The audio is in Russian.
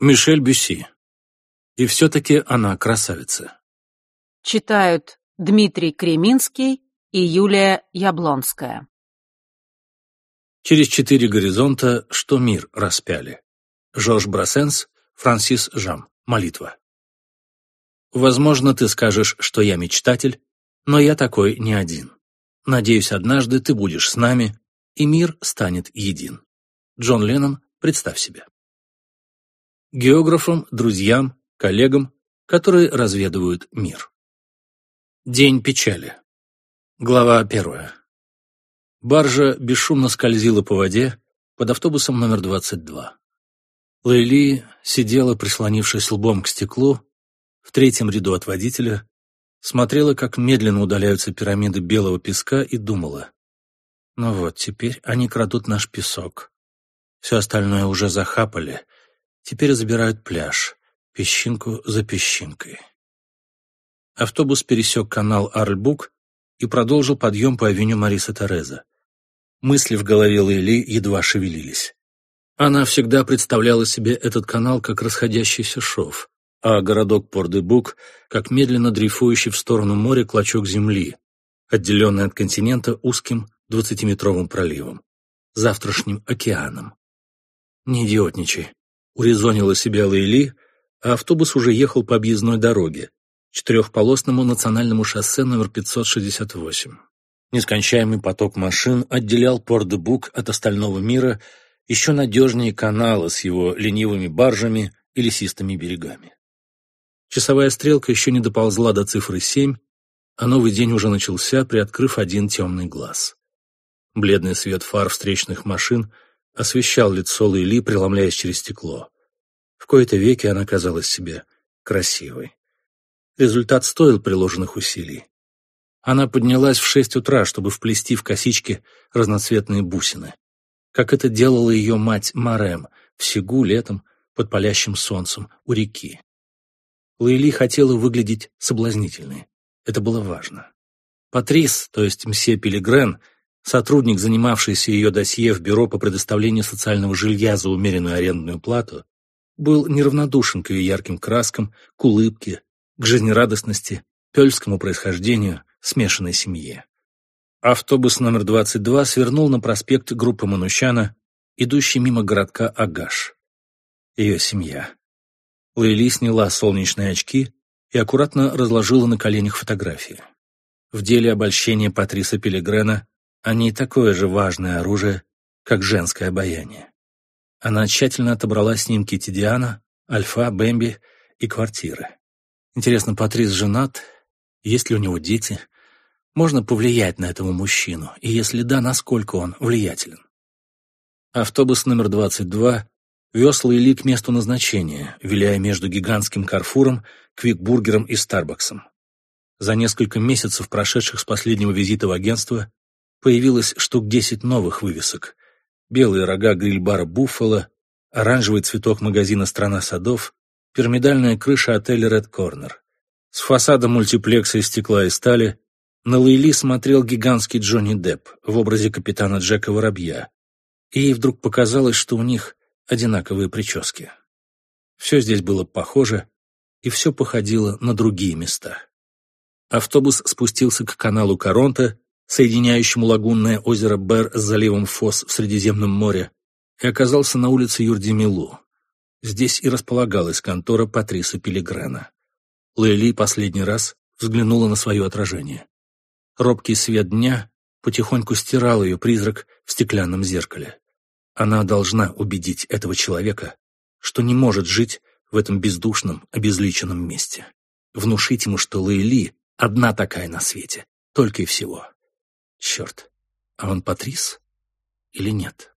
Мишель Бюсси. И все-таки она красавица. Читают Дмитрий Креминский и Юлия Яблонская. Через четыре горизонта, что мир распяли. Жорж Брассенс, Франсис Жам. Молитва. Возможно, ты скажешь, что я мечтатель, но я такой не один. Надеюсь, однажды ты будешь с нами, и мир станет един. Джон Леннон, представь себе географам, друзьям, коллегам, которые разведывают мир. День печали. Глава первая. Баржа бесшумно скользила по воде под автобусом номер 22. Лейли сидела, прислонившись лбом к стеклу, в третьем ряду от водителя, смотрела, как медленно удаляются пирамиды белого песка и думала. Ну вот, теперь они крадут наш песок. Все остальное уже захапали — Теперь забирают пляж, песчинку за песчинкой. Автобус пересек канал Арльбук и продолжил подъем по авеню Мариса Тереза. Мысли в голове Лейли едва шевелились. Она всегда представляла себе этот канал как расходящийся шов, а городок Пор-де-Бук как медленно дрейфующий в сторону моря клочок земли, отделенный от континента узким двадцатиметровым проливом, завтрашним океаном. Не идиотничай урезонила себя Лейли, а автобус уже ехал по объездной дороге, четырехполосному национальному шоссе номер 568. Нескончаемый поток машин отделял Порт-де-Бук от остального мира еще надежнее канала с его ленивыми баржами и лесистыми берегами. Часовая стрелка еще не доползла до цифры семь, а новый день уже начался, приоткрыв один темный глаз. Бледный свет фар встречных машин — освещал лицо Лейли, преломляясь через стекло. В кои-то веки она казалась себе красивой. Результат стоил приложенных усилий. Она поднялась в шесть утра, чтобы вплести в косички разноцветные бусины. Как это делала ее мать Марем в Сигу летом под палящим солнцем у реки. Лейли хотела выглядеть соблазнительной. Это было важно. Патрис, то есть мсье Пилигрен, Сотрудник, занимавшийся ее досье в бюро по предоставлению социального жилья за умеренную арендную плату, был неравнодушен к ее ярким краскам, к улыбке, к жизнерадостности, пельскому происхождению, смешанной семье. Автобус номер 22 свернул на проспект группы Манущана, идущий мимо городка Агаш. Ее семья. Лейли сняла солнечные очки и аккуратно разложила на коленях фотографии. В деле обольщения Патриса Пилигрена они такое же важное оружие, как женское обаяние. Она тщательно отобрала снимки Тидиана, Альфа, Бэмби и квартиры. Интересно, Патрис женат? Есть ли у него дети? Можно повлиять на этого мужчину, и если да, насколько он влиятелен? Автобус номер 22 вез Лейли к месту назначения, виляя между гигантским Карфуром, Квикбургером и Старбаксом. За несколько месяцев, прошедших с последнего визита в агентство, Появилось штук десять новых вывесок. Белые рога гриль-бара «Буффало», оранжевый цветок магазина «Страна садов», пирамидальная крыша отеля «Ред Корнер». С фасада мультиплекса из стекла и стали на Лейли смотрел гигантский Джонни Депп в образе капитана Джека Воробья. И ей вдруг показалось, что у них одинаковые прически. Все здесь было похоже, и все походило на другие места. Автобус спустился к каналу Коронта, соединяющему лагунное озеро Бер с заливом Фос в Средиземном море, и оказался на улице Юрдимилу. Здесь и располагалась контора Патриса Пилигрена. Лейли последний раз взглянула на свое отражение. Робкий свет дня потихоньку стирал ее призрак в стеклянном зеркале. Она должна убедить этого человека, что не может жить в этом бездушном, обезличенном месте. Внушить ему, что Лейли одна такая на свете, только и всего. Черт, а он Патрис или нет?